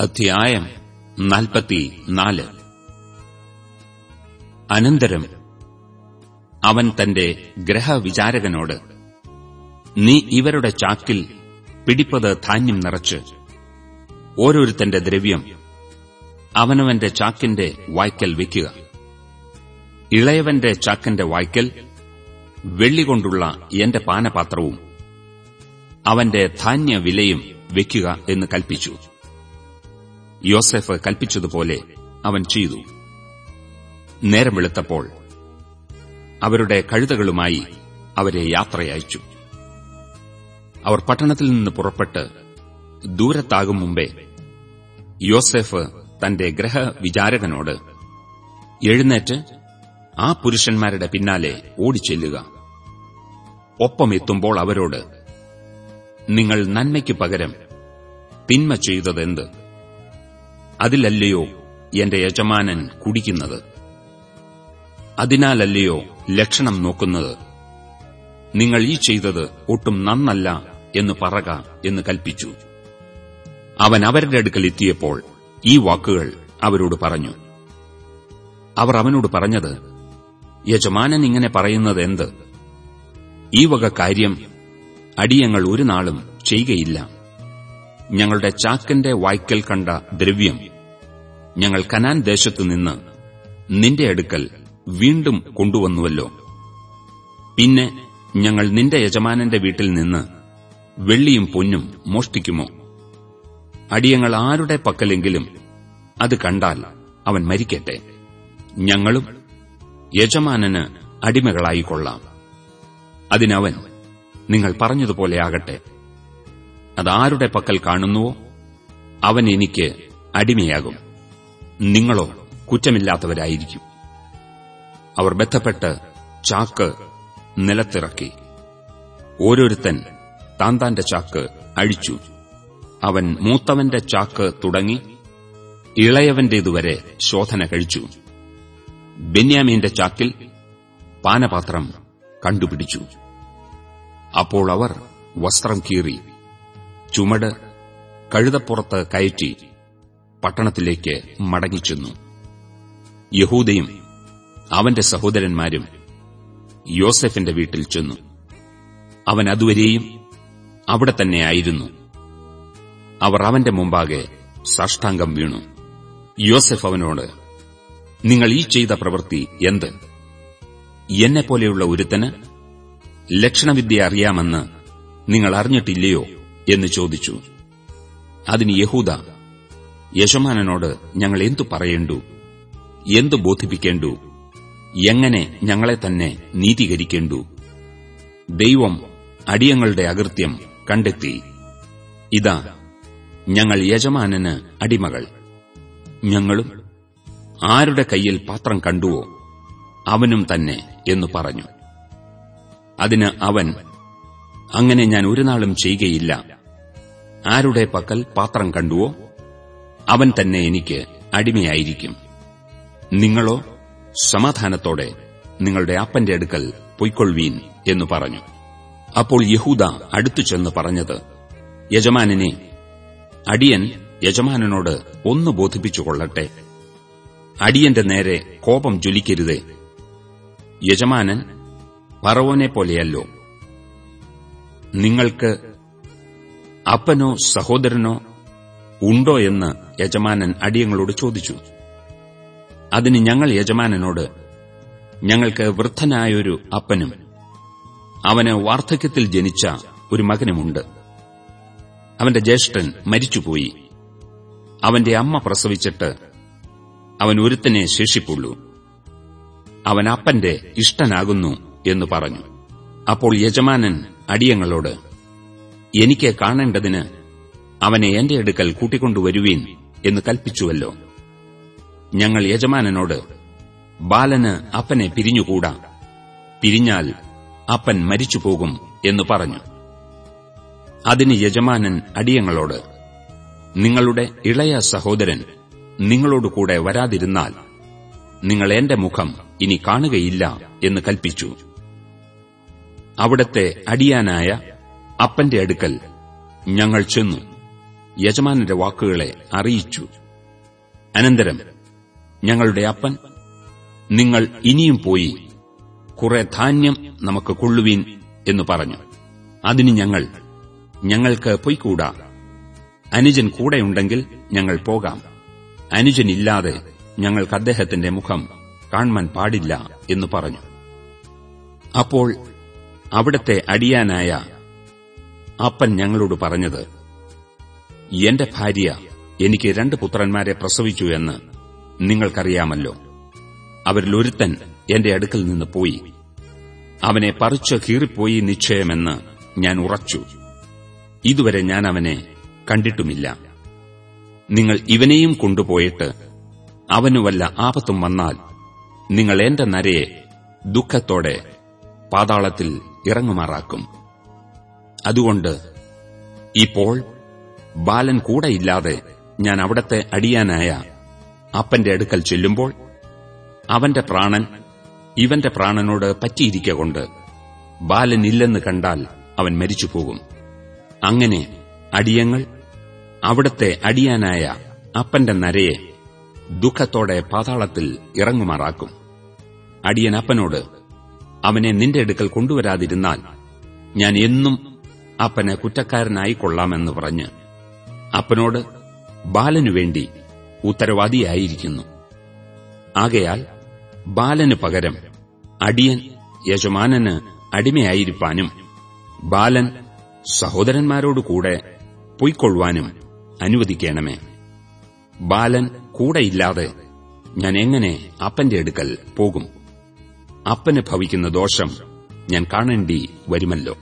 അധ്യായം നാൽപ്പത്തി നാല്. അനന്തരം അവൻ തന്റെ ഗ്രഹവിചാരകനോട് നീ ഇവരുടെ ചാക്കിൽ പിടിപ്പത് ധാന്യം നിറച്ച്. ഓരോരുത്തന്റെ ദ്രവ്യം അവനവന്റെ ചാക്കിന്റെ വായ്ക്കൽ വയ്ക്കുക ഇളയവന്റെ ചാക്കിന്റെ വായ്ക്കൽ വെള്ളികൊണ്ടുള്ള എന്റെ പാനപാത്രവും അവന്റെ ധാന്യവിലയും വയ്ക്കുക എന്ന് കൽപ്പിച്ചു. യോസെഫ് കൽപ്പിച്ചതുപോലെ അവൻ ചെയ്തു. നേരം വെളുത്തപ്പോൾ അവരുടെ കഴുതകളുമായി അവരെ യാത്രയയച്ചു. അവർ പട്ടണത്തിൽ നിന്ന് പുറപ്പെട്ട് ദൂരത്താകും മുമ്പേ യോസെഫ് തന്റെ ഗ്രഹവിചാരകനോട് എഴുന്നേറ്റ് ആ പുരുഷന്മാരുടെ പിന്നാലെ ഓടിച്ചെല്ലുക. ഒപ്പം എത്തുമ്പോൾ അവരോട് നിങ്ങൾ നന്മയ്ക്ക് പകരം തിന്മ ചെയ്തതെന്ത്? അതിലല്ലയോ എന്റെ യജമാനൻ കുടിക്കുന്നത്? അതിനാലല്ലയോ ലക്ഷണം നോക്കുന്നത്? നിങ്ങൾ ഈ ചെയ്തത് ഒട്ടും നന്നല്ല എന്ന് പറക എന്ന് കൽപ്പിച്ചു. അവൻ അവരുടെ അടുക്കൽ എത്തിയപ്പോൾ ഈ വാക്കുകൾ അവരോട് പറഞ്ഞു. അവർ അവനോട് പറഞ്ഞത് യജമാനൻ ഇങ്ങനെ പറയുന്നത് എന്ത്? ഈ വക കാര്യം അടിയങ്ങൾ ഒരു നാളും ചെയ്യുകയില്ല ഞങ്ങളുടെ ചാക്കന്റെ വായ്ക്കൽ കണ്ട ദ്രവ്യം ഞങ്ങൾ കനാൻ ദേശത്തുനിന്ന് നിന്റെ അടുക്കൽ വീണ്ടും കൊണ്ടുവന്നുവല്ലോ. പിന്നെ ഞങ്ങൾ നിന്റെ യജമാനന്റെ വീട്ടിൽ നിന്ന് വെള്ളിയും പൊന്നും മോഷ്ടിക്കുമോ? അടിയങ്ങൾ ആരുടെ പക്കലെങ്കിലും അത് കണ്ടാൽ അവൻ മരിക്കട്ടെ. ഞങ്ങളും യജമാനന് അടിമകളായിക്കൊള്ളാം. അതിനവൻ നിങ്ങൾ പറഞ്ഞതുപോലെയാകട്ടെ അതാരുടെ പക്കൽ കാണുന്നുവോ? അവൻ എനിക്ക് അടിമയാകും. നിങ്ങളോ കുറ്റമില്ലാത്തവരായിരിക്കും. അവർ ബന്ധപ്പെട്ട് ചാക്ക് നിലത്തിറക്കി. ഓരോരുത്തൻ താൻ താന്റെ ചാക്ക് അഴിച്ചു. അവൻ മൂത്തവന്റെ ചാക്ക് തുടങ്ങി ഇളയവന്റേതുവരെ ശോധന കഴിച്ചു. ബെന്യാമീന്റെ ചാക്കിൽ പാനപാത്രം കണ്ടുപിടിച്ചു. അപ്പോൾ അവർ വസ്ത്രം കീറി ചുമട് കഴുതപ്പുറത്ത് കയറ്റി പട്ടണത്തിലേക്ക് മടങ്ങിച്ചെന്നു യഹൂദയും അവന്റെ സഹോദരന്മാരും യോസെഫിന്റെ വീട്ടിൽ ചെന്നു. അവൻ അതുവരെയും അവിടെ തന്നെയായിരുന്നു അവർ അവന്റെ മുമ്പാകെ സാഷ്ടാംഗം വീണു. യോസെഫ് അവനോട് നിങ്ങൾ ഈ ചെയ്ത പ്രവൃത്തി എന്ത്? എന്നെപ്പോലെയുള്ള ഒരുത്തന് ലക്ഷണവിദ്യ അറിയാമെന്ന് നിങ്ങൾ അറിഞ്ഞിട്ടില്ലയോ? എന്ന് ചോദിച്ചു. അതിന് യഹൂദ യജമാനനോട് ഞങ്ങൾ എന്തു പറയേണ്ടു? എന്തു ബോധിപ്പിക്കേണ്ടു? എങ്ങനെ ഞങ്ങളെ തന്നെ നീതീകരിക്കേണ്ടു? ദൈവം അടിയങ്ങളുടെ അകൃത്യം കണ്ടെത്തി. ഇതാ ഞങ്ങൾ യജമാനന് അടിമകൾ. ഞങ്ങളും ആരുടെ കയ്യിൽ പാത്രം കണ്ടുവോ അവനും തന്നെ എന്നു പറഞ്ഞു. അതിന് അവൻ അങ്ങനെ ഞാൻ ഒരു നാളും ചെയ്യുകയില്ല ആരുടെ പക്കൽ പാത്രം കണ്ടുവോ? അവൻ തന്നെ എനിക്ക് അടിമയായിരിക്കും. നിങ്ങളോ സമാധാനത്തോടെ നിങ്ങളുടെ അപ്പന്റെ അടുക്കൽ പൊയ്ക്കൊള്ളുവീൻ എന്നു പറഞ്ഞു. അപ്പോൾ യഹൂദ അടുത്തു ചെന്ന് പറഞ്ഞത് യജമാനനെ അടിയൻ യജമാനനോട് ഒന്ന് ബോധിപ്പിച്ചുകൊള്ളട്ടെ അടിയന്റെ നേരെ കോപം ജ്വലിക്കരുതേ. യജമാനൻ പറവോനെ പോലെയല്ലോ. നിങ്ങൾക്ക് അപ്പനോ സഹോദരനോ ഉണ്ടോ എന്ന് യജമാനൻ അടിയങ്ങളോട് ചോദിച്ചു. അതിന് ഞങ്ങൾ യജമാനനോട് ഞങ്ങൾക്ക് വൃദ്ധനായൊരു അപ്പനും അവന് വാർദ്ധക്യത്തിൽ ജനിച്ച ഒരു മകനുമുണ്ട്. അവന്റെ ജ്യേഷ്ഠൻ മരിച്ചുപോയി. അവന്റെ അമ്മ പ്രസവിച്ചിട്ട് അവൻ ഒരുത്തനെ ശേഷിപ്പുള്ളൂ. അവൻ അപ്പന്റെ ഇഷ്ടനാകുന്നു എന്ന് പറഞ്ഞു. അപ്പോൾ യജമാനൻ അടിയങ്ങളോട് എനിക്ക് കാണേണ്ടതിന് അവനെ എന്റെ അടുക്കൽ കൂട്ടിക്കൊണ്ടുവരുവീൻ എന്ന് കൽപ്പിച്ചുവല്ലോ. ഞങ്ങൾ യജമാനനോട് ബാലന് അപ്പനെ പിരിഞ്ഞുകൂടാ. പിരിഞ്ഞാൽ അപ്പൻ മരിച്ചുപോകും എന്ന് പറഞ്ഞു. അതിന് യജമാനൻ അടിയങ്ങളോട് നിങ്ങളുടെ ഇളയ സഹോദരൻ നിങ്ങളോടുകൂടെ വരാതിരുന്നാൽ നിങ്ങൾ എന്റെ മുഖം ഇനി കാണുകയില്ല എന്ന് കൽപ്പിച്ചു. അവിടത്തെ അടിയാനായ അപ്പന്റെ അടുക്കൽ ഞങ്ങൾ ചെന്നു. യജമാനന്റെ വാക്കുകളെ അറിയിച്ചു. അനന്തരം ഞങ്ങളുടെ അപ്പൻ നിങ്ങൾ ഇനിയും പോയി കുറെ ധാന്യം നമുക്ക് കൊള്ളുവീൻ എന്ന് പറഞ്ഞു. അതിന് ഞങ്ങൾ ഞങ്ങൾക്ക് പൊയ്ക്കൂടാ. അനുജൻ കൂടെയുണ്ടെങ്കിൽ ഞങ്ങൾ പോകാം. അനുജനില്ലാതെ ഞങ്ങൾക്ക് അദ്ദേഹത്തിന്റെ മുഖം കാണാൻ പാടില്ല എന്ന് പറഞ്ഞു. അപ്പോൾ അവിടത്തെ അടിയാനായ അപ്പൻ ഞങ്ങളോട് പറഞ്ഞത് എന്റെ ഭാര്യ എനിക്ക് രണ്ട് പുത്രന്മാരെ പ്രസവിച്ചു എന്ന് നിങ്ങൾക്കറിയാമല്ലോ. അവരിലൊരുത്തൻ എന്റെ അടുക്കൽ നിന്ന് പോയി. അവനെ പറിച്ച് കീറിപ്പോയി നിശ്ചയമെന്ന് ഞാൻ ഉറച്ചു. ഇതുവരെ ഞാൻ അവനെ കണ്ടിട്ടുമില്ല. നിങ്ങൾ ഇവനെയും കൊണ്ടുപോയിട്ട് അവനു വല്ല ആപത്തും വന്നാൽ നിങ്ങൾ എന്റെ നരയെ ദുഃഖത്തോടെ പാതാളത്തിൽ ഇറങ്ങുമാറാക്കും. അതുകൊണ്ട് ഇപ്പോൾ ബാലൻ കൂടെയില്ലാതെ ഞാൻ അവിടത്തെ അടിയാനായ അപ്പന്റെ അടുക്കൽ ചെല്ലുമ്പോൾ അവന്റെ പ്രാണൻ ഇവന്റെ പ്രാണനോട് പറ്റിയിരിക്കൊണ്ട് ബാലനില്ലെന്ന് കണ്ടാൽ അവൻ മരിച്ചുപോകും. അങ്ങനെ അടിയങ്ങൾ അവിടത്തെ അടിയാനായ അപ്പന്റെ നരയെ ദുഃഖത്തോടെ പാതാളത്തിൽ ഇറങ്ങുമാറാക്കും. അടിയൻ അപ്പനോട് അവനെ നിന്റെ അടുക്കൽ കൊണ്ടുവരാതിരുന്നാൽ ഞാൻ എന്നും അപ്പന് കുറ്റക്കാരനായിക്കൊള്ളാമെന്ന് പറഞ്ഞ് അപ്പനോട് ബാലനുവേണ്ടി ഉത്തരവാദിയായിരിക്കുന്നു. ആകയാൽ ബാലന് പകരം അടിയൻ യജമാനന് അടിമയായിരിക്കാനും ബാലൻ സഹോദരന്മാരോടുകൂടെ പൊയ്ക്കൊള്ളുവാനും അനുവദിക്കണമേ. ബാലൻ കൂടെയില്ലാതെ ഞാൻ എങ്ങനെ അപ്പന്റെ അടുക്കൽ പോകും? അപ്പന് ഭവിക്കുന്ന ദോഷം ഞാൻ കാണേണ്ടി വരുമല്ലോ.